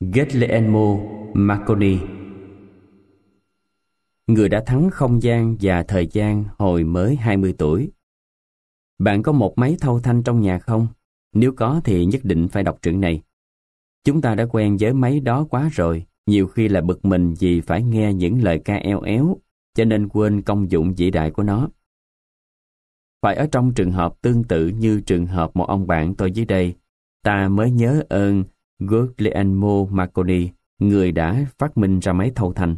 Guglielmo Marconi Người đã thắng không gian và thời gian hồi mới 20 tuổi. Bạn có một máy thâu thanh trong nhà không? Nếu có thì nhất định phải đọc truyện này. Chúng ta đã quen với máy đó quá rồi, nhiều khi là bực mình vì phải nghe những lời ca eo éo, cho nên quên công dụng vĩ đại của nó. Phải ở trong trường hợp tương tự như trường hợp một ông bạn tôi dưới đây, ta mới nhớ ơn Guglielmo Marconi, người đã phát minh ra máy thâu thanh.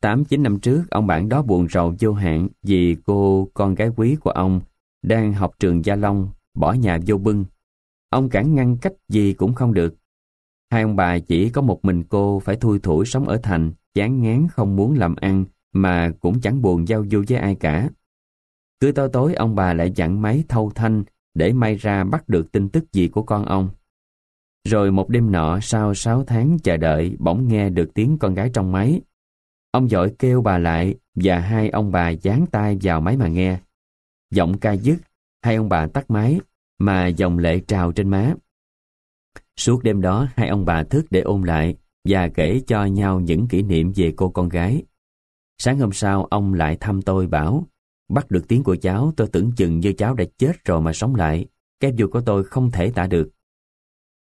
Tám chín năm trước, ông bạn đó buồn rầu vô hạn vì cô con gái quý của ông đang học trường Gia Long, bỏ nhà vô bưng. Ông cản ngăn cách gì cũng không được. Hai ông bà chỉ có một mình cô phải thui thủi sống ở thành, chán ngán không muốn làm ăn, mà cũng chẳng buồn giao du với ai cả. Cứ tối tối ông bà lại dặn máy thâu thanh để may ra bắt được tin tức gì của con ông. Rồi một đêm nọ sau 6 tháng chờ đợi bỗng nghe được tiếng con gái trong máy. Ông giỏi kêu bà lại và hai ông bà dán tay vào máy mà nghe. Giọng ca dứt, hai ông bà tắt máy mà dòng lệ trào trên má. Suốt đêm đó hai ông bà thức để ôn lại và kể cho nhau những kỷ niệm về cô con gái. Sáng hôm sau ông lại thăm tôi bảo bắt được tiếng của cháu tôi tưởng chừng như cháu đã chết rồi mà sống lại. Cái vui của tôi không thể tả được.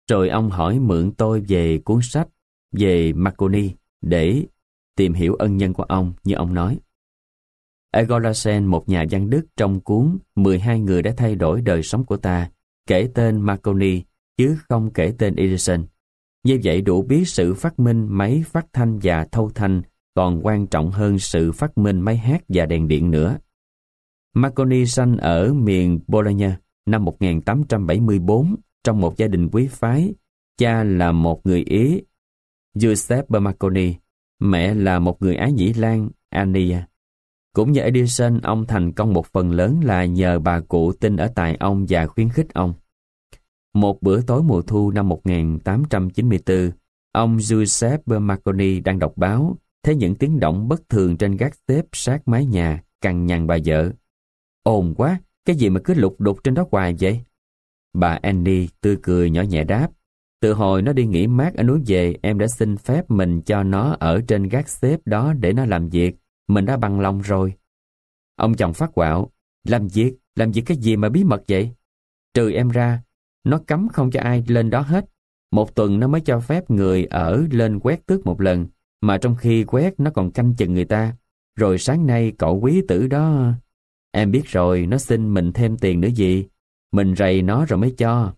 Rồi ông hỏi mượn tôi về cuốn sách về Marconi để tìm hiểu ân nhân của ông như ông nói. Egolasen, một nhà văn Đức trong cuốn 12 người đã thay đổi đời sống của ta, kể tên Marconi chứ không kể tên Edison. Như vậy đủ biết sự phát minh máy phát thanh và thâu thanh còn quan trọng hơn sự phát minh máy hát và đèn điện nữa. Marconi sanh ở miền Bologna năm 1874 trong một gia đình quý phái. Cha là một người Ý, Giuseppe Marconi, mẹ là một người Ái Nhĩ Lan, Ania. Cũng như Edison, ông thành công một phần lớn là nhờ bà cụ tin ở tài ông và khuyến khích ông. Một bữa tối mùa thu năm 1894, ông Giuseppe Marconi đang đọc báo, thấy những tiếng động bất thường trên gác xếp sát mái nhà, cằn nhằn bà vợ. Ồn quá, cái gì mà cứ lục đục trên đó hoài vậy? Bà Annie tươi cười nhỏ nhẹ đáp. Từ hồi nó đi nghỉ mát ở núi về, em đã xin phép mình cho nó ở trên gác xếp đó để nó làm việc. Mình đã bằng lòng rồi. Ông chồng phát quạo. Làm việc? Làm việc cái gì mà bí mật vậy? Trừ em ra, nó cấm không cho ai lên đó hết. Một tuần nó mới cho phép người ở lên quét tước một lần, mà trong khi quét nó còn canh chừng người ta. Rồi sáng nay cậu quý tử đó... Em biết rồi, nó xin mình thêm tiền nữa gì. Mình rầy nó rồi mới cho.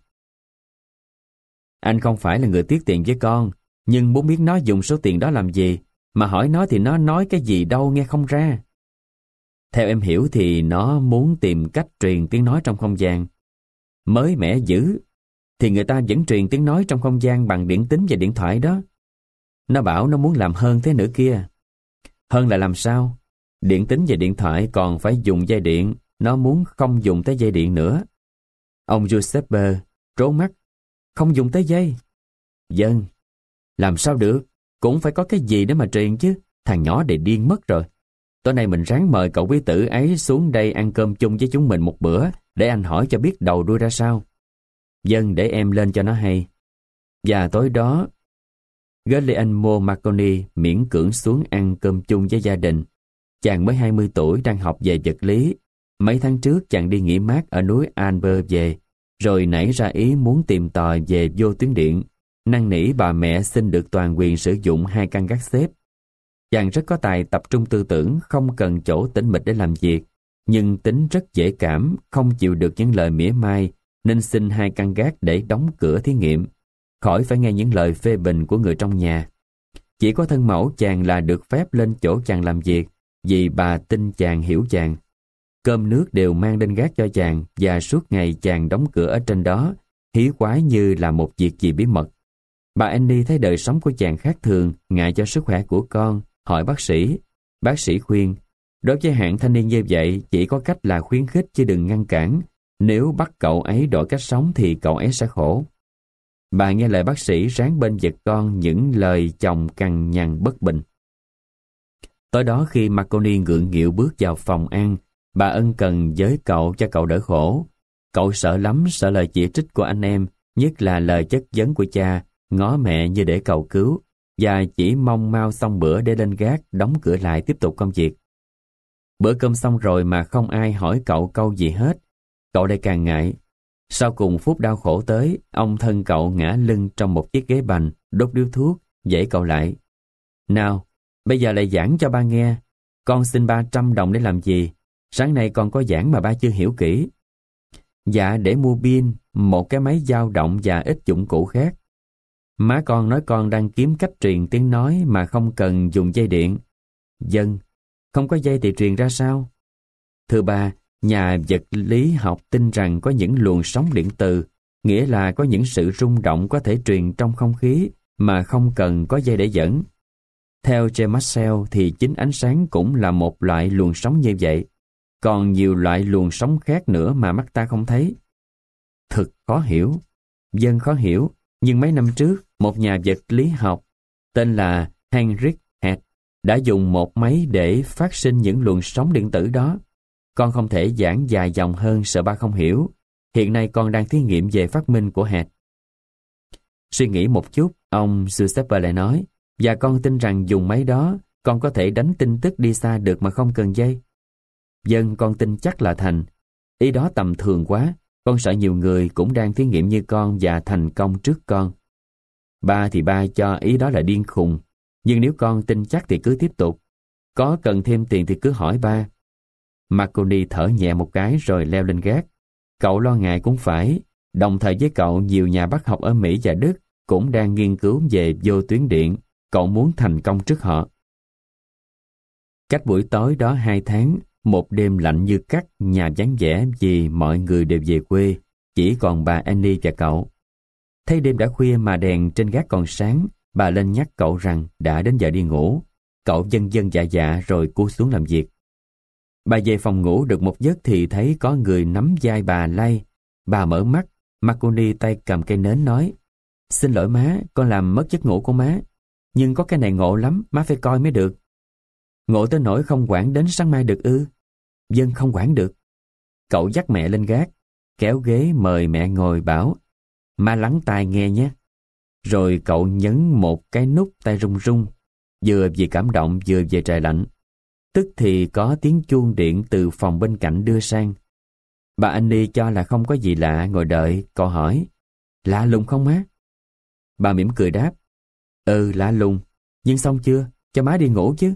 Anh không phải là người tiết tiền với con, nhưng muốn biết nó dùng số tiền đó làm gì, mà hỏi nó thì nó nói cái gì đâu nghe không ra. Theo em hiểu thì nó muốn tìm cách truyền tiếng nói trong không gian. Mới mẻ dữ, thì người ta vẫn truyền tiếng nói trong không gian bằng điện tính và điện thoại đó. Nó bảo nó muốn làm hơn thế nữa kia. Hơn là làm sao? Điện tính và điện thoại còn phải dùng dây điện, nó muốn không dùng tới dây điện nữa. Ông Giuseppe trố mắt, không dùng tới dây. Dân, làm sao được, cũng phải có cái gì để mà truyền chứ, thằng nhỏ để điên mất rồi. Tối nay mình ráng mời cậu quý tử ấy xuống đây ăn cơm chung với chúng mình một bữa, để anh hỏi cho biết đầu đuôi ra sao. Dân để em lên cho nó hay. Và tối đó, Guglielmo Marconi miễn cưỡng xuống ăn cơm chung với gia đình. Chàng mới 20 tuổi đang học về vật lý. Mấy tháng trước chàng đi nghỉ mát ở núi Alber về, rồi nảy ra ý muốn tìm tòi về vô tuyến điện, năng nỉ bà mẹ xin được toàn quyền sử dụng hai căn gác xếp. Chàng rất có tài tập trung tư tưởng, không cần chỗ tĩnh mịch để làm việc, nhưng tính rất dễ cảm, không chịu được những lời mỉa mai, nên xin hai căn gác để đóng cửa thí nghiệm, khỏi phải nghe những lời phê bình của người trong nhà. Chỉ có thân mẫu chàng là được phép lên chỗ chàng làm việc, vì bà tin chàng hiểu chàng. Cơm nước đều mang lên gác cho chàng và suốt ngày chàng đóng cửa ở trên đó, hí quái như là một việc gì bí mật. Bà Annie thấy đời sống của chàng khác thường, ngại cho sức khỏe của con, hỏi bác sĩ. Bác sĩ khuyên, đối với hạng thanh niên như vậy chỉ có cách là khuyến khích chứ đừng ngăn cản. Nếu bắt cậu ấy đổi cách sống thì cậu ấy sẽ khổ. Bà nghe lời bác sĩ ráng bên giật con những lời chồng cằn nhằn bất bình. Tối đó khi Marconi ngượng nghịu bước vào phòng ăn, bà ân cần với cậu cho cậu đỡ khổ. Cậu sợ lắm, sợ lời chỉ trích của anh em, nhất là lời chất vấn của cha, ngó mẹ như để cầu cứu, và chỉ mong mau xong bữa để lên gác, đóng cửa lại tiếp tục công việc. Bữa cơm xong rồi mà không ai hỏi cậu câu gì hết. Cậu lại càng ngại. Sau cùng phút đau khổ tới, ông thân cậu ngã lưng trong một chiếc ghế bành, đốt điếu thuốc, dãy cậu lại. Nào, bây giờ lại giảng cho ba nghe. Con xin 300 đồng để làm gì? Sáng nay con có giảng mà ba chưa hiểu kỹ. Dạ để mua pin, một cái máy dao động và ít dụng cụ khác. Má con nói con đang kiếm cách truyền tiếng nói mà không cần dùng dây điện. Dân, không có dây thì truyền ra sao? Thưa ba, nhà vật lý học tin rằng có những luồng sóng điện từ, nghĩa là có những sự rung động có thể truyền trong không khí mà không cần có dây để dẫn. Theo J. Maxwell thì chính ánh sáng cũng là một loại luồng sóng như vậy. Còn nhiều loại luồng sóng khác nữa mà mắt ta không thấy. Thực khó hiểu. Dân khó hiểu, nhưng mấy năm trước, một nhà vật lý học tên là Heinrich Hertz đã dùng một máy để phát sinh những luồng sóng điện tử đó. Con không thể giảng dài dòng hơn sợ ba không hiểu. Hiện nay con đang thí nghiệm về phát minh của Hertz. Suy nghĩ một chút, ông Giuseppe lại nói, và con tin rằng dùng máy đó, con có thể đánh tin tức đi xa được mà không cần dây. Dân con tin chắc là thành. Ý đó tầm thường quá, con sợ nhiều người cũng đang thí nghiệm như con và thành công trước con. Ba thì ba cho ý đó là điên khùng, nhưng nếu con tin chắc thì cứ tiếp tục. Có cần thêm tiền thì cứ hỏi ba. Marconi thở nhẹ một cái rồi leo lên gác. Cậu lo ngại cũng phải. Đồng thời với cậu, nhiều nhà bác học ở Mỹ và Đức cũng đang nghiên cứu về vô tuyến điện. Cậu muốn thành công trước họ. Cách buổi tối đó hai tháng, một đêm lạnh như cắt, nhà vắng vẻ vì mọi người đều về quê, chỉ còn bà Annie và cậu. Thấy đêm đã khuya mà đèn trên gác còn sáng, bà lên nhắc cậu rằng đã đến giờ đi ngủ. Cậu dân dân dạ dạ rồi cú xuống làm việc. Bà về phòng ngủ được một giấc thì thấy có người nắm vai bà lay. Bà mở mắt, Marconi tay cầm cây nến nói Xin lỗi má, con làm mất giấc ngủ của má. Nhưng có cái này ngộ lắm, má phải coi mới được. Ngộ tới nỗi không quản đến sáng mai được ư. Dân không quản được. Cậu dắt mẹ lên gác, kéo ghế mời mẹ ngồi bảo ma lắng tai nghe nhé. Rồi cậu nhấn một cái nút tay rung rung, vừa vì cảm động vừa về trời lạnh. Tức thì có tiếng chuông điện từ phòng bên cạnh đưa sang. Bà Annie cho là không có gì lạ, ngồi đợi, cậu hỏi. Lạ lùng không má? Bà mỉm cười đáp. Ừ, lạ lùng. Nhưng xong chưa? Cho má đi ngủ chứ.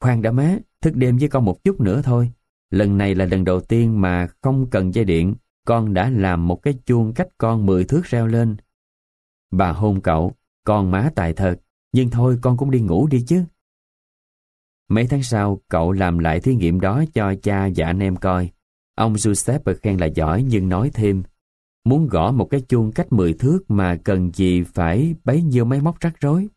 Khoan đã má, thức đêm với con một chút nữa thôi. Lần này là lần đầu tiên mà không cần dây điện, con đã làm một cái chuông cách con 10 thước reo lên. Bà hôn cậu, con má tài thật, nhưng thôi con cũng đi ngủ đi chứ. Mấy tháng sau, cậu làm lại thí nghiệm đó cho cha và anh em coi. Ông Giuseppe khen là giỏi nhưng nói thêm, muốn gõ một cái chuông cách 10 thước mà cần gì phải bấy nhiêu máy móc rắc rối.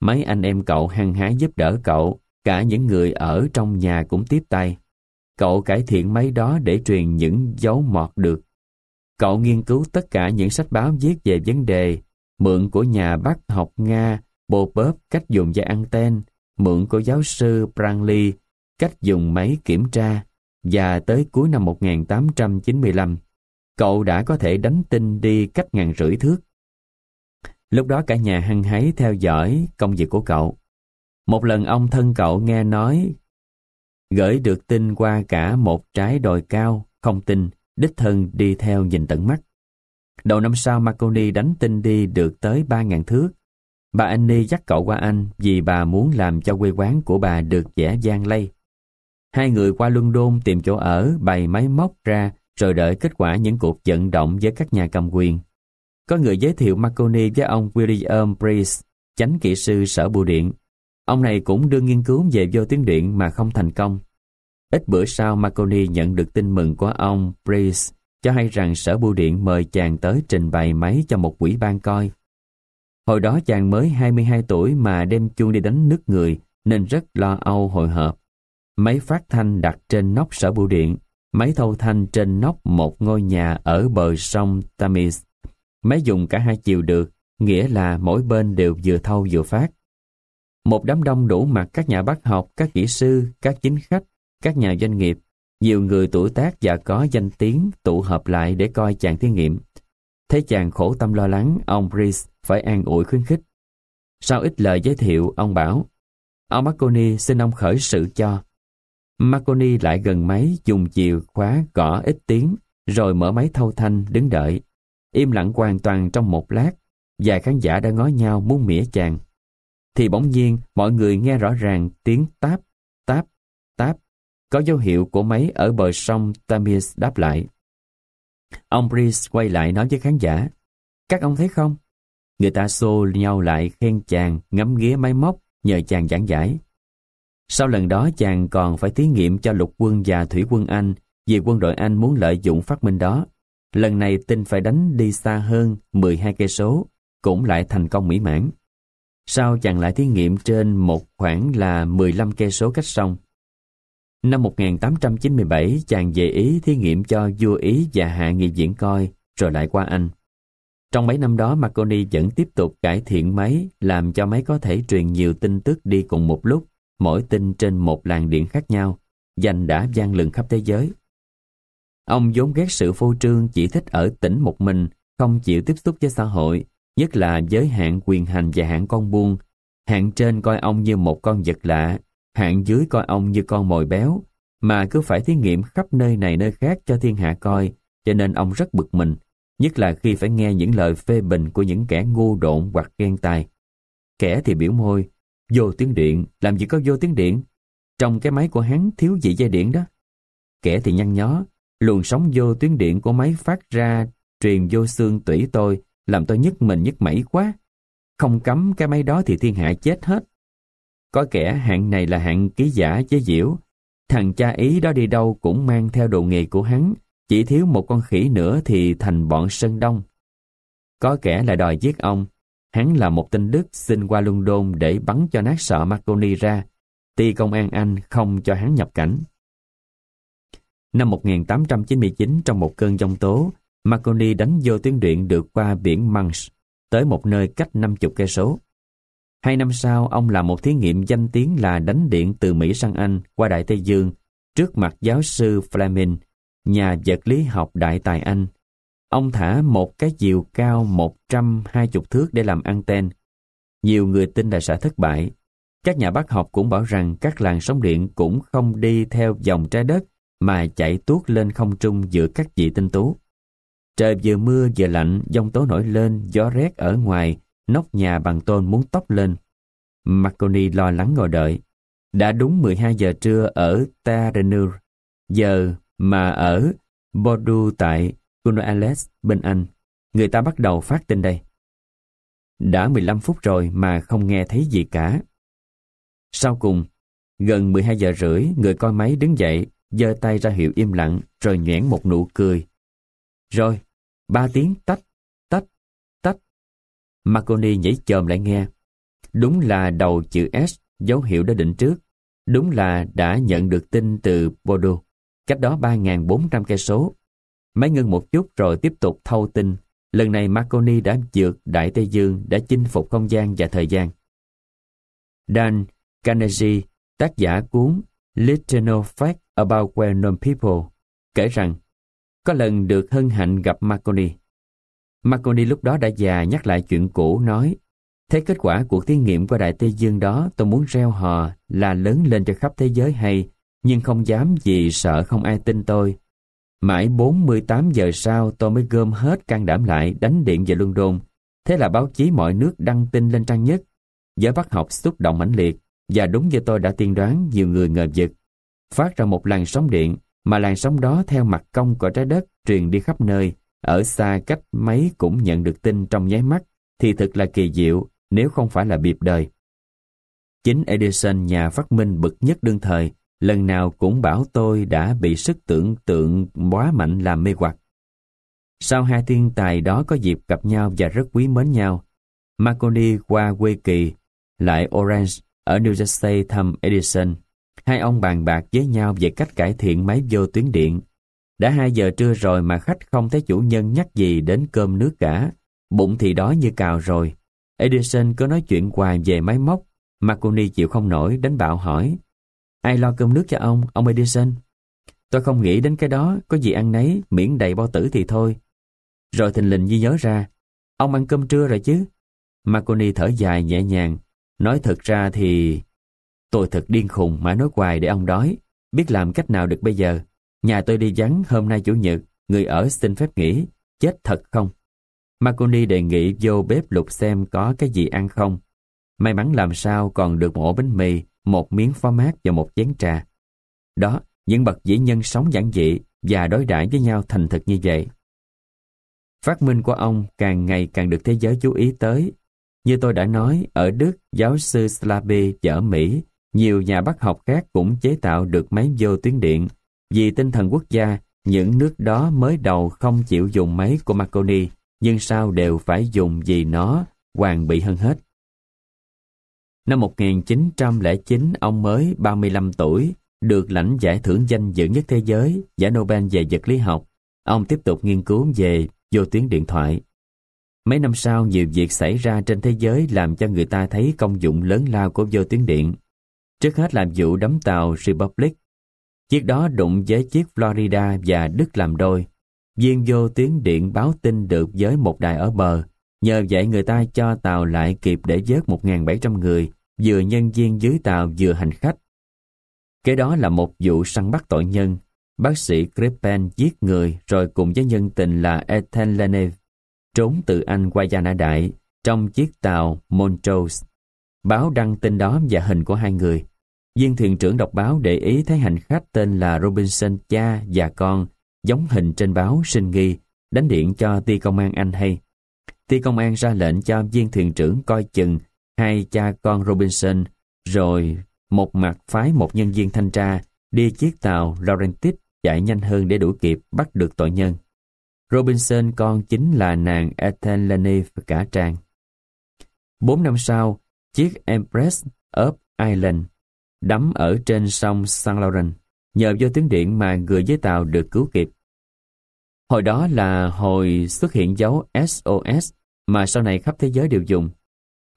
Mấy anh em cậu hăng hái giúp đỡ cậu, cả những người ở trong nhà cũng tiếp tay. Cậu cải thiện máy đó để truyền những dấu mọt được. Cậu nghiên cứu tất cả những sách báo viết về vấn đề, mượn của nhà bác học Nga, Popov cách dùng dây anten, mượn của giáo sư Branly cách dùng máy kiểm tra, và tới cuối năm 1895, cậu đã có thể đánh tinh đi cách ngàn rưỡi thước. Lúc đó cả nhà hăng hái theo dõi công việc của cậu. Một lần ông thân cậu nghe nói gửi được tin qua cả một trái đồi cao, không tin, đích thân đi theo nhìn tận mắt. Đầu năm sau Marconi đánh tin đi được tới 3.000 thước. Bà Annie dắt cậu qua Anh vì bà muốn làm cho quê quán của bà được dễ dàng lây. Hai người qua London tìm chỗ ở, bày máy móc ra rồi đợi kết quả những cuộc vận động với các nhà cầm quyền. Có người giới thiệu Marconi với ông William Price, chánh kỹ sư sở bưu điện. Ông này cũng đưa nghiên cứu về vô tuyến điện mà không thành công. Ít bữa sau Marconi nhận được tin mừng của ông Price cho hay rằng sở bưu điện mời chàng tới trình bày máy cho một quỹ ban coi. Hồi đó chàng mới 22 tuổi mà đem chuông đi đánh nước người nên rất lo âu hồi hộp. Máy phát thanh đặt trên nóc sở bưu điện, máy thâu thanh trên nóc một ngôi nhà ở bờ sông Thames. Máy dùng cả hai chiều được, nghĩa là mỗi bên đều vừa thâu vừa phát. Một đám đông đủ mặt các nhà bác học, các kỹ sư, các chính khách, các nhà doanh nghiệp, nhiều người tuổi tác và có danh tiếng tụ hợp lại để coi chàng thí nghiệm. Thấy chàng khổ tâm lo lắng, ông Brice phải an ủi khuyến khích. Sau ít lời giới thiệu, ông bảo, ông Marconi xin ông khởi sự cho. Marconi lại gần máy dùng chìa khóa gõ ít tiếng, rồi mở máy thâu thanh đứng đợi. Im lặng hoàn toàn trong một lát, vài khán giả đã ngó nhau muốn mỉa chàng. Thì bỗng nhiên mọi người nghe rõ ràng tiếng táp, táp, táp, có dấu hiệu của máy ở bờ sông Tamis đáp lại. Ông Brice quay lại nói với khán giả, các ông thấy không? Người ta xô nhau lại khen chàng ngắm nghía máy móc nhờ chàng giảng giải. Sau lần đó chàng còn phải thí nghiệm cho lục quân và thủy quân Anh vì quân đội Anh muốn lợi dụng phát minh đó. Lần này tin phải đánh đi xa hơn 12 cây số, cũng lại thành công mỹ mãn. Sau chàng lại thí nghiệm trên một khoảng là 15 cây số cách sông. Năm 1897, chàng về Ý thí nghiệm cho vua Ý và hạ nghị diễn coi, rồi lại qua Anh. Trong mấy năm đó, Marconi vẫn tiếp tục cải thiện máy, làm cho máy có thể truyền nhiều tin tức đi cùng một lúc, mỗi tin trên một làn điện khác nhau, dành đã gian lừng khắp thế giới. Ông vốn ghét sự phô trương chỉ thích ở tỉnh một mình, không chịu tiếp xúc với xã hội, nhất là giới hạn quyền hành và hạn con buôn. hạn trên coi ông như một con vật lạ, hạn dưới coi ông như con mồi béo, mà cứ phải thí nghiệm khắp nơi này nơi khác cho thiên hạ coi, cho nên ông rất bực mình, nhất là khi phải nghe những lời phê bình của những kẻ ngu độn hoặc ghen tài. Kẻ thì biểu môi, vô tiếng điện, làm gì có vô tiếng điện? Trong cái máy của hắn thiếu gì dây điện đó. Kẻ thì nhăn nhó, luồng sóng vô tuyến điện của máy phát ra truyền vô xương tủy tôi, làm tôi nhức mình nhức mẩy quá. Không cấm cái máy đó thì thiên hạ chết hết. Có kẻ hạng này là hạng ký giả chế diễu. Thằng cha ý đó đi đâu cũng mang theo đồ nghề của hắn, chỉ thiếu một con khỉ nữa thì thành bọn Sơn Đông. Có kẻ lại đòi giết ông. Hắn là một tên Đức xin qua London để bắn cho nát sợ Marconi ra. tuy công an Anh không cho hắn nhập cảnh. Năm 1899 trong một cơn giông tố, Marconi đánh vô tuyến điện được qua biển Mans tới một nơi cách 50 cây số. Hai năm sau, ông làm một thí nghiệm danh tiếng là đánh điện từ Mỹ sang Anh qua Đại Tây Dương trước mặt giáo sư Fleming, nhà vật lý học đại tài Anh. Ông thả một cái diều cao 120 thước để làm anten. Nhiều người tin là sẽ thất bại. Các nhà bác học cũng bảo rằng các làn sóng điện cũng không đi theo dòng trái đất mà chạy tuốt lên không trung giữa các vị tinh tú. Trời vừa mưa vừa lạnh, giông tố nổi lên, gió rét ở ngoài, nóc nhà bằng tôn muốn tóc lên. Marconi lo lắng ngồi đợi. Đã đúng 12 giờ trưa ở Tarenur, giờ mà ở Bordeaux tại Cornwallis bên Anh, người ta bắt đầu phát tin đây. Đã 15 phút rồi mà không nghe thấy gì cả. Sau cùng, gần 12 giờ rưỡi, người coi máy đứng dậy, giơ tay ra hiệu im lặng, rồi nhoẻn một nụ cười. Rồi, ba tiếng tách, tách, tách. Marconi nhảy chồm lại nghe. Đúng là đầu chữ S, dấu hiệu đã định trước. Đúng là đã nhận được tin từ Bordeaux, cách đó 3.400 cây số. Máy ngưng một chút rồi tiếp tục thâu tin. Lần này Marconi đã vượt Đại Tây Dương, đã chinh phục không gian và thời gian. Dan Carnegie, tác giả cuốn Little Fact About Well-Known People, kể rằng có lần được hân hạnh gặp Marconi. Marconi lúc đó đã già nhắc lại chuyện cũ, nói, Thế kết quả cuộc thí nghiệm qua Đại Tây Dương đó, tôi muốn reo hò là lớn lên cho khắp thế giới hay, nhưng không dám vì sợ không ai tin tôi. Mãi 48 giờ sau, tôi mới gom hết can đảm lại, đánh điện về London. Thế là báo chí mọi nước đăng tin lên trang nhất. Giới bác học xúc động mãnh liệt, và đúng như tôi đã tiên đoán, nhiều người ngờ vực. Phát ra một làn sóng điện mà làn sóng đó theo mặt cong của trái đất truyền đi khắp nơi, ở xa cách mấy cũng nhận được tin trong nháy mắt, thì thật là kỳ diệu nếu không phải là biệp đời. Chính Edison nhà phát minh bậc nhất đương thời, lần nào cũng bảo tôi đã bị sức tưởng tượng quá mạnh làm mê hoặc. Sau hai thiên tài đó có dịp gặp nhau và rất quý mến nhau, Marconi qua quê kỳ, lại Orange ở New Jersey thăm Edison. Hai ông bàn bạc với nhau về cách cải thiện máy vô tuyến điện. Đã hai giờ trưa rồi mà khách không thấy chủ nhân nhắc gì đến cơm nước cả. Bụng thì đói như cào rồi. Edison có nói chuyện hoài về máy móc. Marconi chịu không nổi đánh bạo hỏi. Ai lo cơm nước cho ông, ông Edison? Tôi không nghĩ đến cái đó, có gì ăn nấy, miễn đầy bao tử thì thôi. Rồi thình lình như nhớ ra, ông ăn cơm trưa rồi chứ? Marconi thở dài nhẹ nhàng, nói thật ra thì... Tôi thật điên khùng mà nói hoài để ông đói, biết làm cách nào được bây giờ. Nhà tôi đi vắng hôm nay chủ nhật, người ở xin phép nghỉ, chết thật không? Marconi đề nghị vô bếp lục xem có cái gì ăn không. May mắn làm sao còn được một ổ bánh mì, một miếng phó mát và một chén trà. Đó, những bậc dĩ nhân sống giản dị và đối đãi với nhau thành thực như vậy. Phát minh của ông càng ngày càng được thế giới chú ý tới. Như tôi đã nói, ở Đức, giáo sư Slaby và ở Mỹ, nhiều nhà bác học khác cũng chế tạo được máy vô tuyến điện. Vì tinh thần quốc gia, những nước đó mới đầu không chịu dùng máy của Marconi, nhưng sau đều phải dùng vì nó hoàn bị hơn hết. Năm 1909, ông mới 35 tuổi, được lãnh giải thưởng danh dự nhất thế giới, giải Nobel về vật lý học. Ông tiếp tục nghiên cứu về vô tuyến điện thoại. Mấy năm sau, nhiều việc xảy ra trên thế giới làm cho người ta thấy công dụng lớn lao của vô tuyến điện. Trước hết làm vụ đắm tàu Republic. Chiếc đó đụng với chiếc Florida và Đức làm đôi. Viên vô tiếng điện báo tin được với một đài ở bờ. Nhờ vậy người ta cho tàu lại kịp để vớt 1.700 người, vừa nhân viên dưới tàu vừa hành khách. Cái đó là một vụ săn bắt tội nhân. Bác sĩ Crippen giết người rồi cùng với nhân tình là Ethan Leneve trốn từ Anh qua Gia Nã Đại trong chiếc tàu Montrose. Báo đăng tin đó và hình của hai người. Viên thuyền trưởng đọc báo để ý thấy hành khách tên là Robinson cha và con, giống hình trên báo sinh nghi, đánh điện cho ti công an Anh hay. Ti công an ra lệnh cho viên thuyền trưởng coi chừng hai cha con Robinson, rồi một mặt phái một nhân viên thanh tra đi chiếc tàu Laurentis chạy nhanh hơn để đuổi kịp bắt được tội nhân. Robinson con chính là nàng Ethel Lenny cả trang. Bốn năm sau, chiếc Empress of Ireland đắm ở trên sông St. Lawrence, nhờ vô tiếng điện mà người với tàu được cứu kịp. Hồi đó là hồi xuất hiện dấu SOS mà sau này khắp thế giới đều dùng.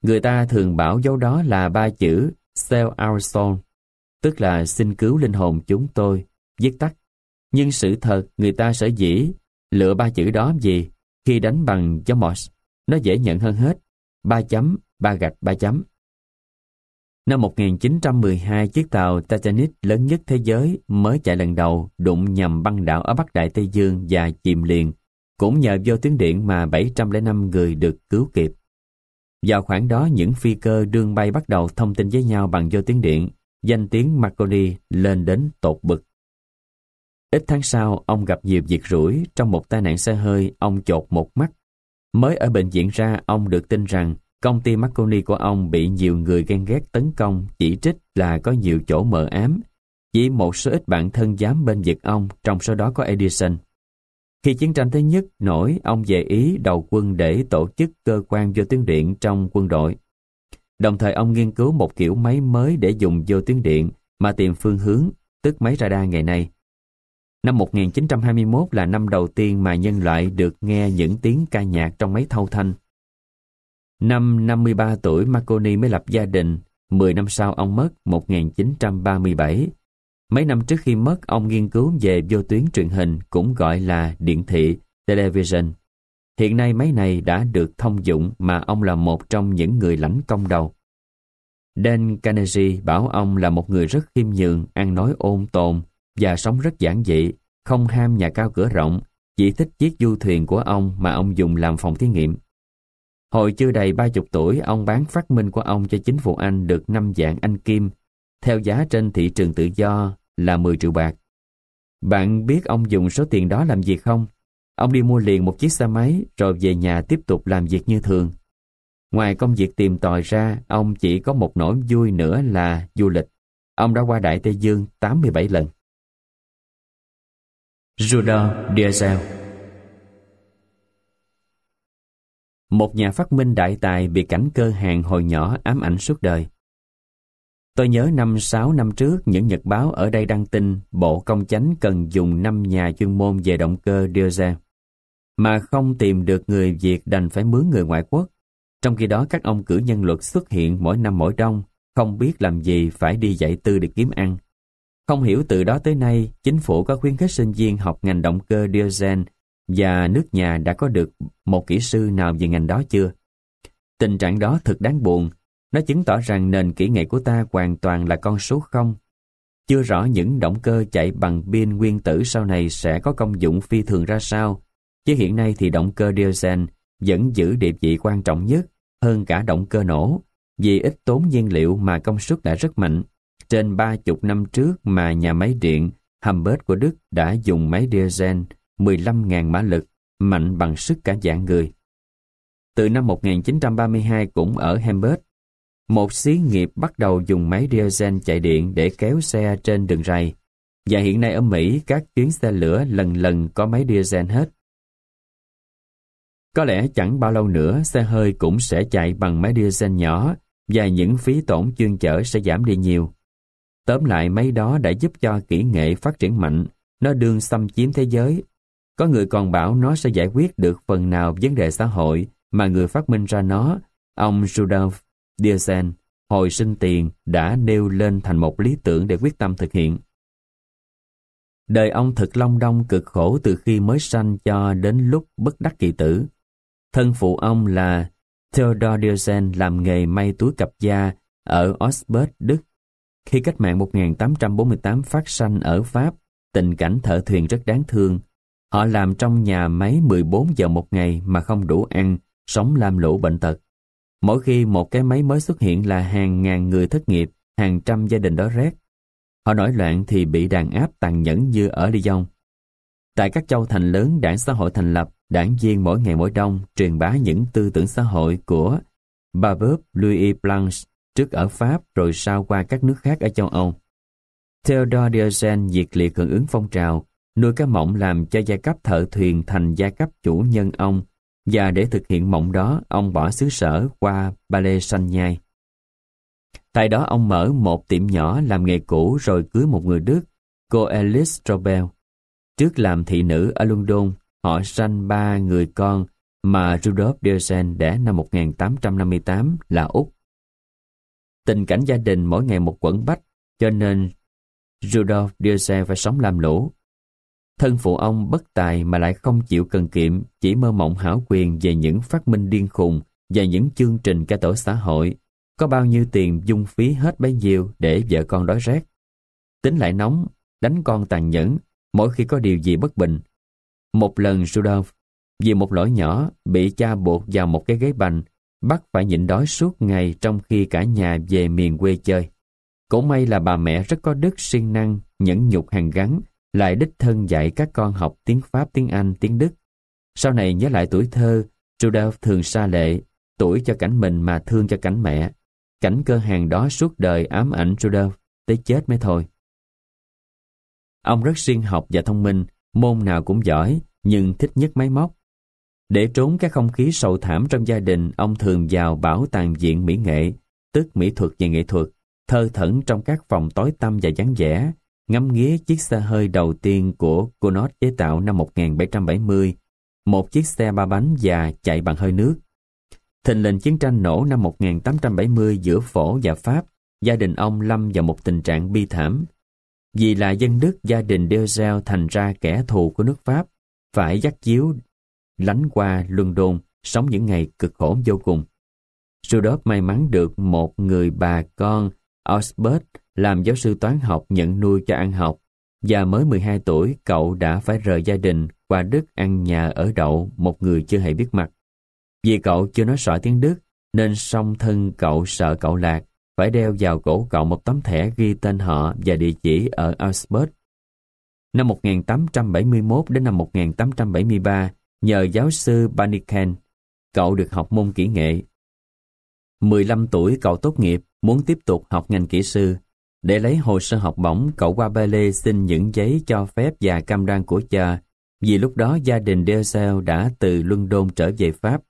Người ta thường bảo dấu đó là ba chữ Save Our Soul, tức là xin cứu linh hồn chúng tôi, viết tắt. Nhưng sự thật người ta sở dĩ lựa ba chữ đó gì khi đánh bằng dấu Morse, nó dễ nhận hơn hết. Ba chấm, ba gạch, ba chấm. Năm 1912, chiếc tàu Titanic lớn nhất thế giới mới chạy lần đầu đụng nhầm băng đảo ở Bắc Đại Tây Dương và chìm liền. Cũng nhờ vô tuyến điện mà 705 người được cứu kịp. Vào khoảng đó, những phi cơ đương bay bắt đầu thông tin với nhau bằng vô tuyến điện. Danh tiếng Marconi lên đến tột bực. Ít tháng sau, ông gặp nhiều việc rủi. Trong một tai nạn xe hơi, ông chột một mắt. Mới ở bệnh viện ra, ông được tin rằng Công ty Marconi của ông bị nhiều người ghen ghét tấn công, chỉ trích là có nhiều chỗ mờ ám. Chỉ một số ít bạn thân dám bên vực ông, trong số đó có Edison. Khi chiến tranh thứ nhất nổi, ông về Ý đầu quân để tổ chức cơ quan vô tuyến điện trong quân đội. Đồng thời ông nghiên cứu một kiểu máy mới để dùng vô tuyến điện mà tìm phương hướng, tức máy radar ngày nay. Năm 1921 là năm đầu tiên mà nhân loại được nghe những tiếng ca nhạc trong máy thâu thanh. Năm 53 tuổi Marconi mới lập gia đình, 10 năm sau ông mất 1937. Mấy năm trước khi mất, ông nghiên cứu về vô tuyến truyền hình cũng gọi là điện thị, television. Hiện nay máy này đã được thông dụng mà ông là một trong những người lãnh công đầu. Dan Carnegie bảo ông là một người rất khiêm nhường, ăn nói ôn tồn và sống rất giản dị, không ham nhà cao cửa rộng, chỉ thích chiếc du thuyền của ông mà ông dùng làm phòng thí nghiệm. Hồi chưa đầy ba chục tuổi, ông bán phát minh của ông cho chính phủ Anh được 5 dạng Anh Kim, theo giá trên thị trường tự do là 10 triệu bạc. Bạn biết ông dùng số tiền đó làm gì không? Ông đi mua liền một chiếc xe máy rồi về nhà tiếp tục làm việc như thường. Ngoài công việc tìm tòi ra, ông chỉ có một nỗi vui nữa là du lịch. Ông đã qua Đại Tây Dương 87 lần. Rudolf Diesel Một nhà phát minh đại tài bị cảnh cơ hàng hồi nhỏ ám ảnh suốt đời. Tôi nhớ năm 6 năm trước, những nhật báo ở đây đăng tin Bộ Công Chánh cần dùng 5 nhà chuyên môn về động cơ diesel. Mà không tìm được người Việt đành phải mướn người ngoại quốc. Trong khi đó các ông cử nhân luật xuất hiện mỗi năm mỗi đông, không biết làm gì phải đi dạy tư để kiếm ăn. Không hiểu từ đó tới nay, chính phủ có khuyến khích sinh viên học ngành động cơ diesel và nước nhà đã có được một kỹ sư nào về ngành đó chưa? Tình trạng đó thật đáng buồn. Nó chứng tỏ rằng nền kỹ nghệ của ta hoàn toàn là con số không. Chưa rõ những động cơ chạy bằng pin nguyên tử sau này sẽ có công dụng phi thường ra sao. Chứ hiện nay thì động cơ diesel vẫn giữ địa vị quan trọng nhất, hơn cả động cơ nổ, vì ít tốn nhiên liệu mà công suất đã rất mạnh. Trên ba chục năm trước mà nhà máy điện Hamburg của Đức đã dùng máy diesel 15.000 mã lực, mạnh bằng sức cả dạng người. Từ năm 1932 cũng ở Hamburg, một xí nghiệp bắt đầu dùng máy diesel chạy điện để kéo xe trên đường ray. Và hiện nay ở Mỹ, các chuyến xe lửa lần lần có máy diesel hết. Có lẽ chẳng bao lâu nữa, xe hơi cũng sẽ chạy bằng máy diesel nhỏ và những phí tổn chuyên chở sẽ giảm đi nhiều. Tóm lại máy đó đã giúp cho kỹ nghệ phát triển mạnh, nó đương xâm chiếm thế giới. Có người còn bảo nó sẽ giải quyết được phần nào vấn đề xã hội mà người phát minh ra nó, ông Rudolf Diesel, hồi sinh tiền đã nêu lên thành một lý tưởng để quyết tâm thực hiện. Đời ông thực long đong cực khổ từ khi mới sanh cho đến lúc bất đắc kỳ tử. Thân phụ ông là Theodor Diesel làm nghề may túi cặp da ở Osbert, Đức. Khi cách mạng 1848 phát sanh ở Pháp, tình cảnh thợ thuyền rất đáng thương. Họ làm trong nhà máy 14 giờ một ngày mà không đủ ăn, sống lam lũ bệnh tật. Mỗi khi một cái máy mới xuất hiện là hàng ngàn người thất nghiệp, hàng trăm gia đình đó rét. Họ nổi loạn thì bị đàn áp tàn nhẫn như ở Lyon. Tại các châu thành lớn đảng xã hội thành lập, đảng viên mỗi ngày mỗi đông truyền bá những tư tưởng xã hội của Babeuf Louis Blanche trước ở Pháp rồi sau qua các nước khác ở châu Âu. Theodore Diogen diệt liệt hưởng ứng phong trào, nuôi cái mộng làm cho gia cấp thợ thuyền thành gia cấp chủ nhân ông và để thực hiện mộng đó, ông bỏ xứ sở qua Ba Lê Sanh Nhai. Tại đó ông mở một tiệm nhỏ làm nghề cũ rồi cưới một người Đức, cô Alice Robel. Trước làm thị nữ ở London, họ sanh ba người con mà Rudolf Diosen đẻ năm 1858 là Úc. Tình cảnh gia đình mỗi ngày một quẩn bách, cho nên Rudolf Diosen phải sống làm lũ. Thân phụ ông bất tài mà lại không chịu cần kiệm, chỉ mơ mộng hảo quyền về những phát minh điên khùng và những chương trình cải tổ xã hội. Có bao nhiêu tiền dung phí hết bấy nhiêu để vợ con đói rét. Tính lại nóng, đánh con tàn nhẫn, mỗi khi có điều gì bất bình. Một lần Rudolph, vì một lỗi nhỏ, bị cha buộc vào một cái ghế bành, bắt phải nhịn đói suốt ngày trong khi cả nhà về miền quê chơi. Cũng may là bà mẹ rất có đức siêng năng, nhẫn nhục hàng gắn, lại đích thân dạy các con học tiếng Pháp, tiếng Anh, tiếng Đức. Sau này nhớ lại tuổi thơ, Rudolph thường xa lệ, tuổi cho cảnh mình mà thương cho cảnh mẹ. Cảnh cơ hàng đó suốt đời ám ảnh Rudolph, tới chết mới thôi. Ông rất siêng học và thông minh, môn nào cũng giỏi, nhưng thích nhất máy móc. Để trốn các không khí sầu thảm trong gia đình, ông thường vào bảo tàng viện mỹ nghệ, tức mỹ thuật và nghệ thuật, thơ thẩn trong các phòng tối tăm và vắng vẻ, ngắm nghía chiếc xe hơi đầu tiên của Conot chế tạo năm 1770, một chiếc xe ba bánh và chạy bằng hơi nước. Thình lình chiến tranh nổ năm 1870 giữa Phổ và Pháp, gia đình ông lâm vào một tình trạng bi thảm. Vì là dân Đức, gia đình Deusel thành ra kẻ thù của nước Pháp, phải dắt chiếu lánh qua London, sống những ngày cực khổ vô cùng. Rudolph may mắn được một người bà con Osbert làm giáo sư toán học nhận nuôi cho ăn học và mới 12 tuổi cậu đã phải rời gia đình qua Đức ăn nhà ở đậu một người chưa hề biết mặt. Vì cậu chưa nói sỏi tiếng Đức nên song thân cậu sợ cậu lạc phải đeo vào cổ cậu một tấm thẻ ghi tên họ và địa chỉ ở Augsburg. Năm 1871 đến năm 1873, nhờ giáo sư Baniken, cậu được học môn kỹ nghệ. 15 tuổi cậu tốt nghiệp, muốn tiếp tục học ngành kỹ sư. Để lấy hồ sơ học bổng, cậu qua Ba Lê xin những giấy cho phép và cam đoan của cha, vì lúc đó gia đình Deusel đã từ London trở về Pháp.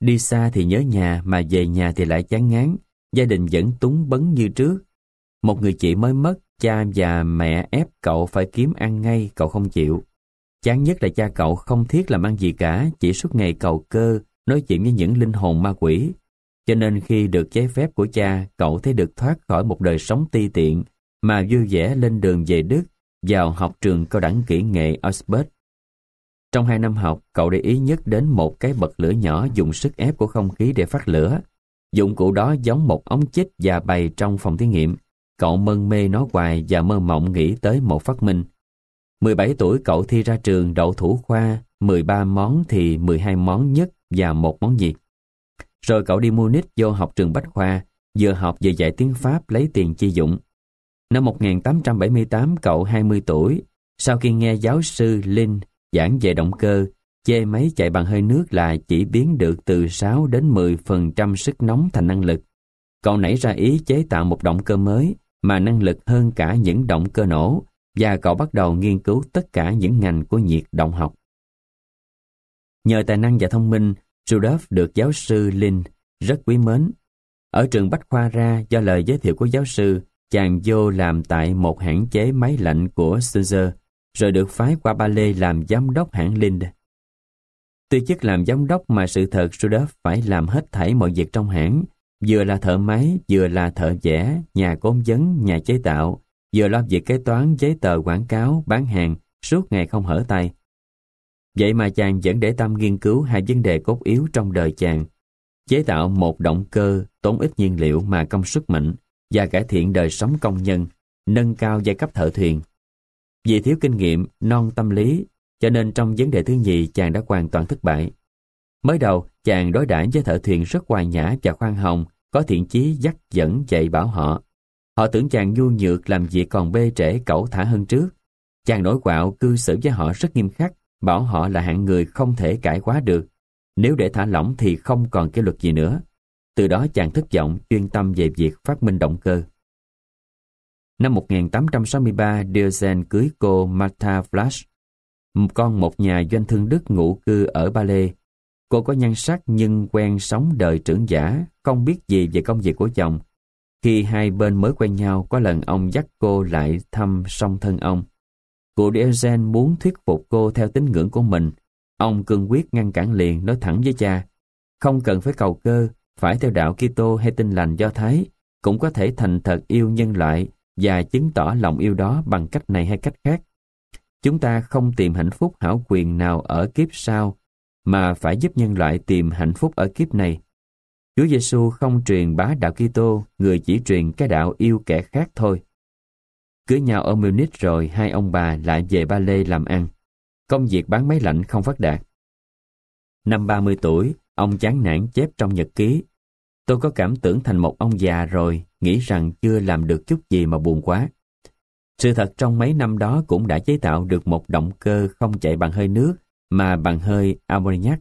Đi xa thì nhớ nhà, mà về nhà thì lại chán ngán, gia đình vẫn túng bấn như trước. Một người chị mới mất, cha và mẹ ép cậu phải kiếm ăn ngay, cậu không chịu. Chán nhất là cha cậu không thiết làm ăn gì cả, chỉ suốt ngày cầu cơ, nói chuyện với những linh hồn ma quỷ. Cho nên khi được giấy phép của cha, cậu thấy được thoát khỏi một đời sống ti tiện, mà vui vẻ lên đường về Đức, vào học trường cao đẳng kỹ nghệ Augsburg. Trong hai năm học, cậu để ý nhất đến một cái bật lửa nhỏ dùng sức ép của không khí để phát lửa. Dụng cụ đó giống một ống chích và bày trong phòng thí nghiệm. Cậu mân mê nó hoài và mơ mộng nghĩ tới một phát minh. 17 tuổi cậu thi ra trường đậu thủ khoa, 13 món thì 12 món nhất và một món Việt. Rồi cậu đi Munich vô học trường Bách Khoa, vừa học vừa dạy tiếng Pháp lấy tiền chi dụng. Năm 1878 cậu 20 tuổi, sau khi nghe giáo sư Linh giảng về động cơ, chê máy chạy bằng hơi nước là chỉ biến được từ 6 đến 10% sức nóng thành năng lực. Cậu nảy ra ý chế tạo một động cơ mới mà năng lực hơn cả những động cơ nổ và cậu bắt đầu nghiên cứu tất cả những ngành của nhiệt động học. Nhờ tài năng và thông minh, Rudolph được giáo sư Lin rất quý mến. Ở trường Bách Khoa ra, do lời giới thiệu của giáo sư, chàng vô làm tại một hãng chế máy lạnh của Suzer, rồi được phái qua Ba Lê làm giám đốc hãng Lind. Tuy chức làm giám đốc mà sự thật Rudolph phải làm hết thảy mọi việc trong hãng, vừa là thợ máy, vừa là thợ vẽ, nhà công vấn, nhà chế tạo, vừa lo việc kế toán, giấy tờ quảng cáo, bán hàng, suốt ngày không hở tay. Vậy mà chàng vẫn để tâm nghiên cứu hai vấn đề cốt yếu trong đời chàng. Chế tạo một động cơ tốn ít nhiên liệu mà công suất mạnh và cải thiện đời sống công nhân, nâng cao giai cấp thợ thuyền. Vì thiếu kinh nghiệm, non tâm lý, cho nên trong vấn đề thứ nhì chàng đã hoàn toàn thất bại. Mới đầu, chàng đối đãi với thợ thuyền rất hoài nhã và khoan hồng, có thiện chí dắt dẫn dạy bảo họ. Họ tưởng chàng nhu nhược làm việc còn bê trễ cẩu thả hơn trước. Chàng nổi quạo cư xử với họ rất nghiêm khắc, bảo họ là hạng người không thể cải quá được. Nếu để thả lỏng thì không còn kỷ luật gì nữa. Từ đó chàng thất vọng chuyên tâm về việc phát minh động cơ. Năm 1863, Diogen cưới cô Martha Flash, con một nhà doanh thương Đức ngụ cư ở Ba Lê. Cô có nhan sắc nhưng quen sống đời trưởng giả, không biết gì về công việc của chồng. Khi hai bên mới quen nhau, có lần ông dắt cô lại thăm song thân ông. Cụ Diogen muốn thuyết phục cô theo tín ngưỡng của mình. Ông cương quyết ngăn cản liền nói thẳng với cha. Không cần phải cầu cơ, phải theo đạo Kitô hay tin lành Do Thái, cũng có thể thành thật yêu nhân loại và chứng tỏ lòng yêu đó bằng cách này hay cách khác. Chúng ta không tìm hạnh phúc hảo quyền nào ở kiếp sau, mà phải giúp nhân loại tìm hạnh phúc ở kiếp này. Chúa Giêsu không truyền bá đạo Kitô, người chỉ truyền cái đạo yêu kẻ khác thôi. Cưới nhau ở Munich rồi hai ông bà lại về Ba Lê làm ăn. Công việc bán máy lạnh không phát đạt. Năm 30 tuổi, ông chán nản chép trong nhật ký. Tôi có cảm tưởng thành một ông già rồi, nghĩ rằng chưa làm được chút gì mà buồn quá. Sự thật trong mấy năm đó cũng đã chế tạo được một động cơ không chạy bằng hơi nước mà bằng hơi ammoniac.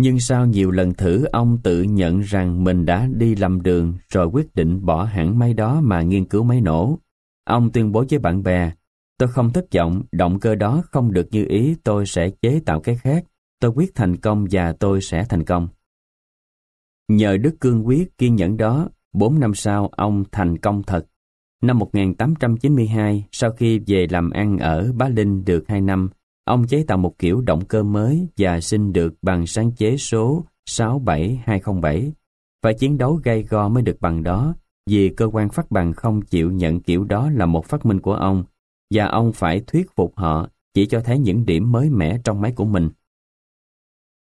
Nhưng sau nhiều lần thử ông tự nhận rằng mình đã đi lầm đường rồi quyết định bỏ hẳn máy đó mà nghiên cứu máy nổ. Ông tuyên bố với bạn bè, tôi không thất vọng, động cơ đó không được như ý tôi sẽ chế tạo cái khác, tôi quyết thành công và tôi sẽ thành công. Nhờ đức cương quyết kiên nhẫn đó, bốn năm sau ông thành công thật. Năm 1892, sau khi về làm ăn ở Bá Linh được 2 năm, ông chế tạo một kiểu động cơ mới và xin được bằng sáng chế số 67207. Phải chiến đấu gay go mới được bằng đó, vì cơ quan phát bằng không chịu nhận kiểu đó là một phát minh của ông, và ông phải thuyết phục họ chỉ cho thấy những điểm mới mẻ trong máy của mình.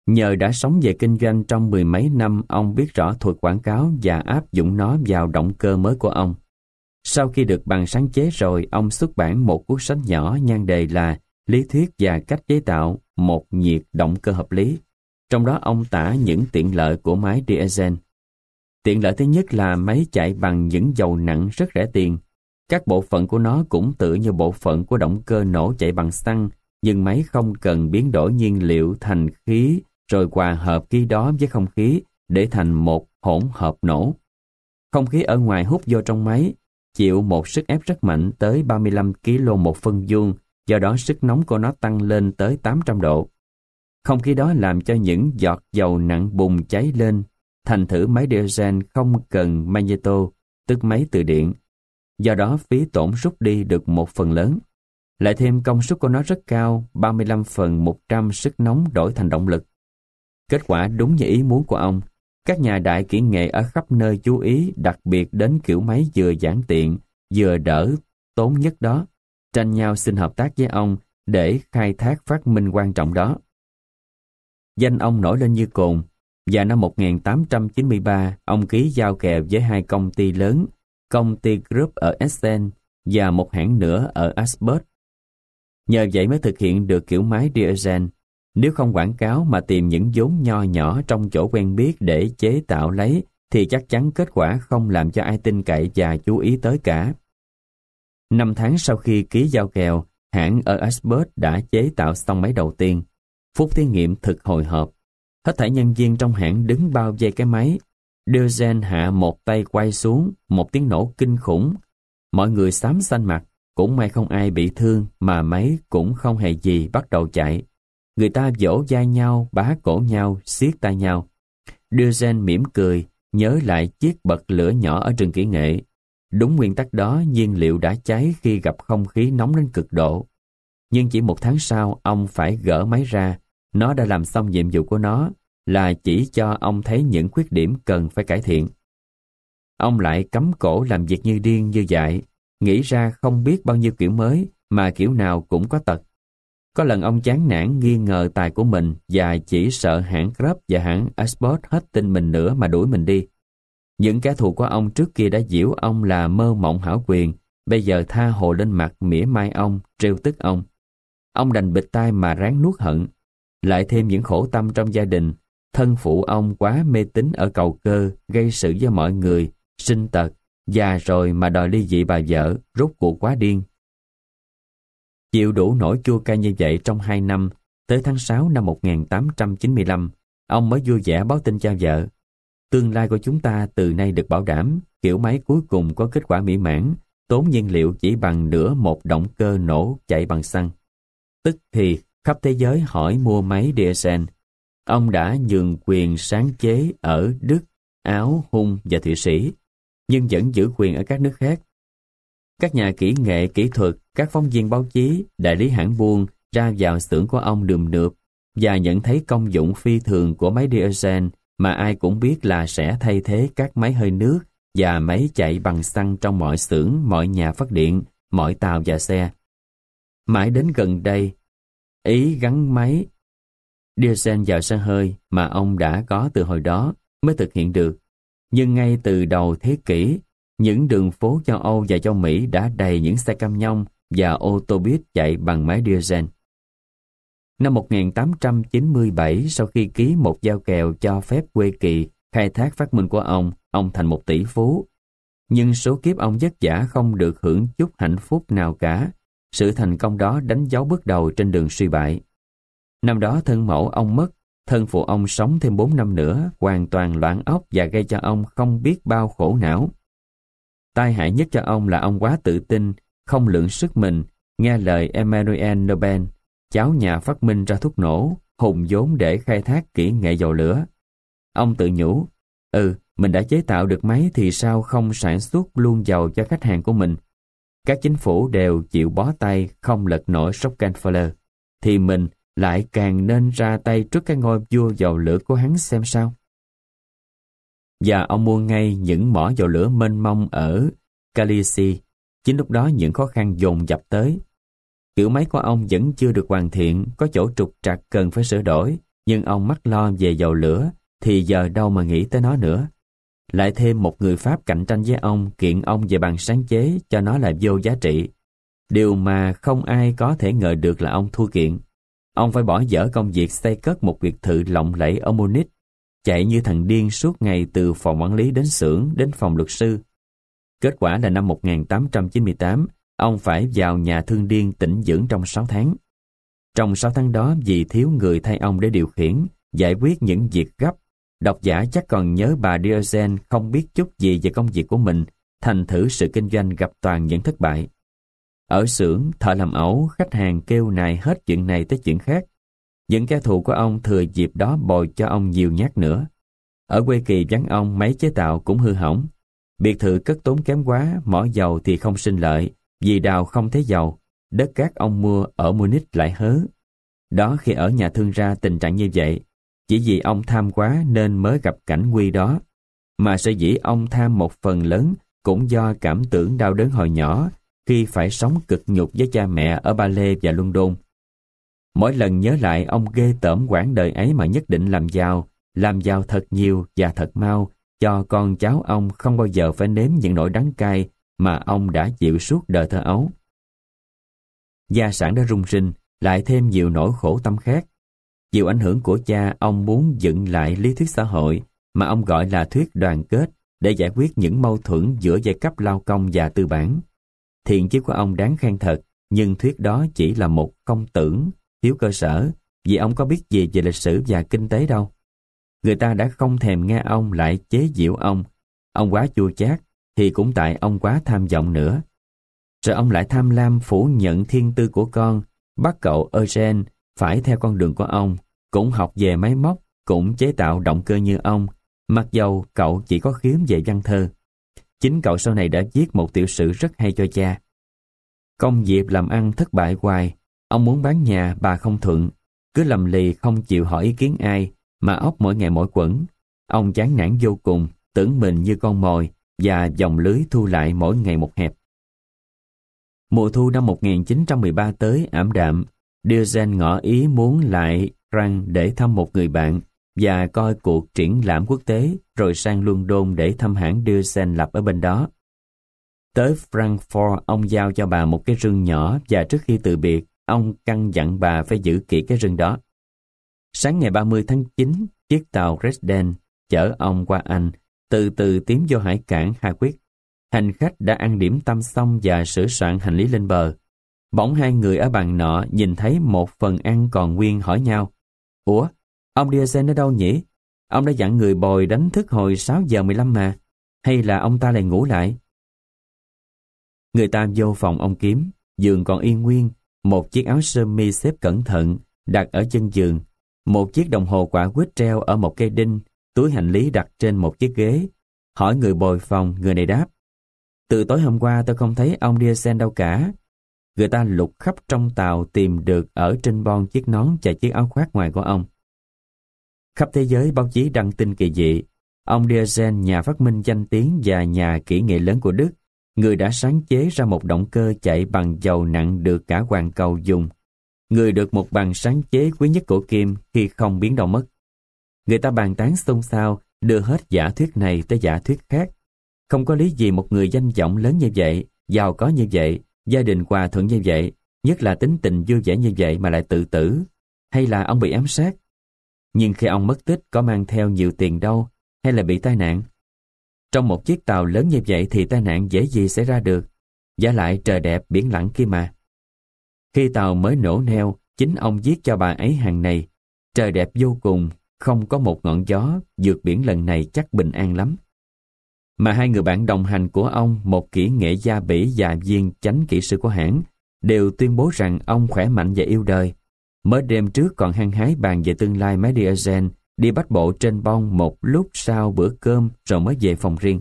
Nhờ đã sống về kinh doanh trong mười mấy năm, ông biết rõ thuật quảng cáo và áp dụng nó vào động cơ mới của ông. Sau khi được bằng sáng chế rồi, ông xuất bản một cuốn sách nhỏ nhan đề là Lý thuyết và cách chế tạo một nhiệt động cơ hợp lý. Trong đó ông tả những tiện lợi của máy diesel. Tiện lợi thứ nhất là máy chạy bằng những dầu nặng rất rẻ tiền. Các bộ phận của nó cũng tự như bộ phận của động cơ nổ chạy bằng xăng, nhưng máy không cần biến đổi nhiên liệu thành khí rồi hòa hợp khí đó với không khí để thành một hỗn hợp nổ. Không khí ở ngoài hút vô trong máy, chịu một sức ép rất mạnh tới 35 kg một phân vuông, do đó sức nóng của nó tăng lên tới 800 độ. Không khí đó làm cho những giọt dầu nặng bùng cháy lên, thành thử máy diesel không cần magneto, tức máy từ điện. Do đó phí tổn rút đi được một phần lớn. Lại thêm công suất của nó rất cao, 35 phần 100 sức nóng đổi thành động lực. Kết quả đúng như ý muốn của ông. Các nhà đại kỹ nghệ ở khắp nơi chú ý đặc biệt đến kiểu máy vừa giản tiện, vừa đỡ, tốn nhất đó. Tranh nhau xin hợp tác với ông để khai thác phát minh quan trọng đó. Danh ông nổi lên như cồn, và năm 1893 ông ký giao kèo với hai công ty lớn, công ty Group ở Essen và một hãng nữa ở Asbert. Nhờ vậy mới thực hiện được kiểu máy diesel. Nếu không quảng cáo mà tìm những vốn nho nhỏ trong chỗ quen biết để chế tạo lấy thì chắc chắn kết quả không làm cho ai tin cậy và chú ý tới cả. Năm tháng sau khi ký giao kèo, hãng ở Asbert đã chế tạo xong máy đầu tiên. Phút thí nghiệm thực hồi hộp. Hết thảy nhân viên trong hãng đứng bao dây cái máy. Đưa gen hạ một tay quay xuống, một tiếng nổ kinh khủng. Mọi người xám xanh mặt, cũng may không ai bị thương mà máy cũng không hề gì bắt đầu chạy. Người ta vỗ vai nhau, bá cổ nhau, siết tay nhau. Đưa gen mỉm cười, nhớ lại chiếc bật lửa nhỏ ở trường kỹ nghệ. Đúng nguyên tắc đó, nhiên liệu đã cháy khi gặp không khí nóng đến cực độ. Nhưng chỉ một tháng sau, ông phải gỡ máy ra. Nó đã làm xong nhiệm vụ của nó, là chỉ cho ông thấy những khuyết điểm cần phải cải thiện. Ông lại cấm cổ làm việc như điên như dại, nghĩ ra không biết bao nhiêu kiểu mới mà kiểu nào cũng có tật. Có lần ông chán nản nghi ngờ tài của mình và chỉ sợ hãng Club và hãng Export hết tin mình nữa mà đuổi mình đi. Những kẻ thù của ông trước kia đã diễu ông là mơ mộng hảo quyền, bây giờ tha hồ lên mặt mỉa mai ông, trêu tức ông. Ông đành bịch tai mà ráng nuốt hận. Lại thêm những khổ tâm trong gia đình, thân phụ ông quá mê tín ở cầu cơ, gây sự với mọi người, sinh tật, già rồi mà đòi ly dị bà vợ, rốt cuộc quá điên. Chịu đủ nỗi chua cay như vậy trong hai năm, tới tháng 6 năm 1895, ông mới vui vẻ báo tin cho vợ. Tương lai của chúng ta từ nay được bảo đảm, kiểu máy cuối cùng có kết quả mỹ mãn, tốn nhiên liệu chỉ bằng nửa một động cơ nổ chạy bằng xăng. Tức thì khắp thế giới hỏi mua máy diesel. Ông đã nhường quyền sáng chế ở Đức, Áo, Hung và Thụy Sĩ, nhưng vẫn giữ quyền ở các nước khác. Các nhà kỹ nghệ kỹ thuật, các phóng viên báo chí, đại lý hãng buôn ra vào xưởng của ông đường nượp và nhận thấy công dụng phi thường của máy diesel mà ai cũng biết là sẽ thay thế các máy hơi nước và máy chạy bằng xăng trong mọi xưởng, mọi nhà phát điện, mọi tàu và xe. Mãi đến gần đây, ý gắn máy diesel vào xe hơi mà ông đã có từ hồi đó mới thực hiện được. Nhưng ngay từ đầu thế kỷ, những đường phố châu Âu và châu Mỹ đã đầy những xe cam nhông và ô tô buýt chạy bằng máy diesel. Năm 1897, sau khi ký một giao kèo cho phép quê kỳ khai thác phát minh của ông, ông thành một tỷ phú. Nhưng số kiếp ông vất vả không được hưởng chút hạnh phúc nào cả. Sự thành công đó đánh dấu bước đầu trên đường suy bại. Năm đó thân mẫu ông mất, thân phụ ông sống thêm 4 năm nữa, hoàn toàn loạn óc và gây cho ông không biết bao khổ não. Tai hại nhất cho ông là ông quá tự tin, không lượng sức mình, nghe lời Emmanuel Nobel, cháu nhà phát minh ra thuốc nổ, hùng vốn để khai thác kỹ nghệ dầu lửa. Ông tự nhủ, ừ, mình đã chế tạo được máy thì sao không sản xuất luôn dầu cho khách hàng của mình. Các chính phủ đều chịu bó tay không lật nổi Rockefeller, thì mình lại càng nên ra tay trước cái ngôi vua dầu lửa của hắn xem sao. Và ông mua ngay những mỏ dầu lửa mênh mông ở calisi Chính lúc đó những khó khăn dồn dập tới. Kiểu máy của ông vẫn chưa được hoàn thiện, có chỗ trục trặc cần phải sửa đổi, nhưng ông mắc lo về dầu lửa, thì giờ đâu mà nghĩ tới nó nữa. Lại thêm một người Pháp cạnh tranh với ông, kiện ông về bằng sáng chế cho nó là vô giá trị. Điều mà không ai có thể ngờ được là ông thua kiện. Ông phải bỏ dở công việc xây cất một biệt thự lộng lẫy ở Munich, chạy như thằng điên suốt ngày từ phòng quản lý đến xưởng đến phòng luật sư. Kết quả là năm 1898, ông phải vào nhà thương điên tĩnh dưỡng trong 6 tháng. Trong 6 tháng đó vì thiếu người thay ông để điều khiển, giải quyết những việc gấp, độc giả chắc còn nhớ bà Diogen không biết chút gì về công việc của mình, thành thử sự kinh doanh gặp toàn những thất bại. Ở xưởng, thợ làm ẩu, khách hàng kêu nài hết chuyện này tới chuyện khác. Những kẻ thù của ông thừa dịp đó bồi cho ông nhiều nhát nữa. Ở quê kỳ vắng ông, máy chế tạo cũng hư hỏng. Biệt thự cất tốn kém quá, mỏ dầu thì không sinh lợi, vì đào không thấy dầu, đất cát ông mua ở Munich lại hớ. Đó khi ở nhà thương ra tình trạng như vậy, chỉ vì ông tham quá nên mới gặp cảnh nguy đó. Mà sở dĩ ông tham một phần lớn cũng do cảm tưởng đau đớn hồi nhỏ khi phải sống cực nhục với cha mẹ ở Ba Lê và London, Mỗi lần nhớ lại ông ghê tởm quãng đời ấy mà nhất định làm giàu, làm giàu thật nhiều và thật mau, cho con cháu ông không bao giờ phải nếm những nỗi đắng cay mà ông đã chịu suốt đời thơ ấu. Gia sản đã rung rinh, lại thêm nhiều nỗi khổ tâm khác. Chịu ảnh hưởng của cha, ông muốn dựng lại lý thuyết xã hội mà ông gọi là thuyết đoàn kết để giải quyết những mâu thuẫn giữa giai cấp lao công và tư bản. Thiện chí của ông đáng khen thật, nhưng thuyết đó chỉ là một công tưởng, thiếu cơ sở, vì ông có biết gì về lịch sử và kinh tế đâu. Người ta đã không thèm nghe ông lại chế giễu ông. Ông quá chua chát, thì cũng tại ông quá tham vọng nữa. Rồi ông lại tham lam phủ nhận thiên tư của con, bắt cậu Eugene phải theo con đường của ông, cũng học về máy móc, cũng chế tạo động cơ như ông, mặc dầu cậu chỉ có khiếm về văn thơ. Chính cậu sau này đã viết một tiểu sử rất hay cho cha. Công việc làm ăn thất bại hoài, ông muốn bán nhà bà không thuận, cứ lầm lì không chịu hỏi ý kiến ai, mà ốc mỗi ngày mỗi quẩn. Ông chán nản vô cùng, tưởng mình như con mồi và dòng lưới thu lại mỗi ngày một hẹp. Mùa thu năm 1913 tới ảm đạm, Diogen ngỏ ý muốn lại Răng để thăm một người bạn và coi cuộc triển lãm quốc tế rồi sang London để thăm hãng Diogen lập ở bên đó. Tới Frankfurt, ông giao cho bà một cái rừng nhỏ và trước khi từ biệt, ông căn dặn bà phải giữ kỹ cái rừng đó. Sáng ngày 30 tháng 9, chiếc tàu Resden chở ông qua Anh, từ từ tiến vô hải cảng Hà Quyết. Hành khách đã ăn điểm tâm xong và sửa soạn hành lý lên bờ. Bỗng hai người ở bàn nọ nhìn thấy một phần ăn còn nguyên hỏi nhau. Ủa, ông Diazen ở đâu nhỉ? Ông đã dặn người bồi đánh thức hồi 6 giờ 15 mà. Hay là ông ta lại ngủ lại? Người ta vô phòng ông kiếm, giường còn yên nguyên, một chiếc áo sơ mi xếp cẩn thận, đặt ở chân giường, một chiếc đồng hồ quả quýt treo ở một cây đinh, túi hành lý đặt trên một chiếc ghế. Hỏi người bồi phòng, người này đáp. Từ tối hôm qua tôi không thấy ông Diazen đâu cả. Người ta lục khắp trong tàu tìm được ở trên bon chiếc nón và chiếc áo khoác ngoài của ông. Khắp thế giới báo chí đăng tin kỳ dị. Ông Diazen, nhà phát minh danh tiếng và nhà kỹ nghệ lớn của Đức, người đã sáng chế ra một động cơ chạy bằng dầu nặng được cả hoàn cầu dùng người được một bằng sáng chế quý nhất của Kim khi không biến đâu mất. Người ta bàn tán xôn xao, đưa hết giả thuyết này tới giả thuyết khác. Không có lý gì một người danh vọng lớn như vậy, giàu có như vậy, gia đình hòa thuận như vậy, nhất là tính tình vui vẻ như vậy mà lại tự tử, hay là ông bị ám sát. Nhưng khi ông mất tích có mang theo nhiều tiền đâu, hay là bị tai nạn. Trong một chiếc tàu lớn như vậy thì tai nạn dễ gì xảy ra được. Giả lại trời đẹp biển lặng kia mà. Khi tàu mới nổ neo, chính ông viết cho bà ấy hàng này. Trời đẹp vô cùng, không có một ngọn gió, dược biển lần này chắc bình an lắm. Mà hai người bạn đồng hành của ông, một kỹ nghệ gia bỉ và viên chánh kỹ sư của hãng, đều tuyên bố rằng ông khỏe mạnh và yêu đời. Mới đêm trước còn hăng hái bàn về tương lai máy diesel, đi bắt bộ trên bong một lúc sau bữa cơm rồi mới về phòng riêng.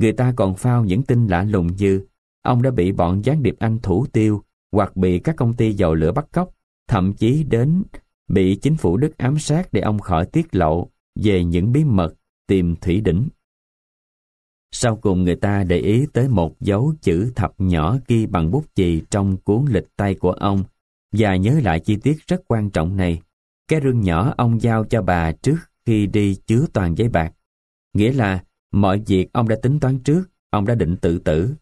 Người ta còn phao những tin lạ lùng như ông đã bị bọn gián điệp Anh thủ tiêu hoặc bị các công ty dầu lửa bắt cóc, thậm chí đến bị chính phủ Đức ám sát để ông khỏi tiết lộ về những bí mật tìm thủy đỉnh. Sau cùng người ta để ý tới một dấu chữ thập nhỏ ghi bằng bút chì trong cuốn lịch tay của ông và nhớ lại chi tiết rất quan trọng này. Cái rương nhỏ ông giao cho bà trước khi đi chứa toàn giấy bạc. Nghĩa là mọi việc ông đã tính toán trước, ông đã định tự tử.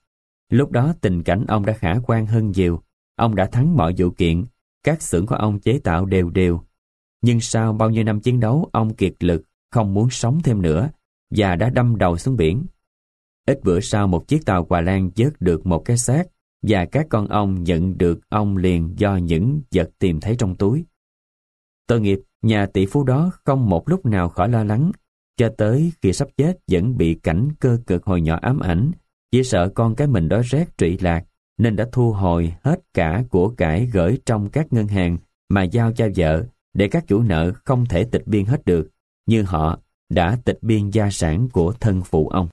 Lúc đó tình cảnh ông đã khả quan hơn nhiều Ông đã thắng mọi vụ kiện, các xưởng của ông chế tạo đều đều. Nhưng sau bao nhiêu năm chiến đấu, ông kiệt lực, không muốn sống thêm nữa, và đã đâm đầu xuống biển. Ít bữa sau một chiếc tàu quà lan vớt được một cái xác, và các con ông nhận được ông liền do những vật tìm thấy trong túi. Tội nghiệp, nhà tỷ phú đó không một lúc nào khỏi lo lắng, cho tới khi sắp chết vẫn bị cảnh cơ cực hồi nhỏ ám ảnh, chỉ sợ con cái mình đói rét trụy lạc, nên đã thu hồi hết cả của cải gửi trong các ngân hàng mà giao cho vợ để các chủ nợ không thể tịch biên hết được, như họ đã tịch biên gia sản của thân phụ ông.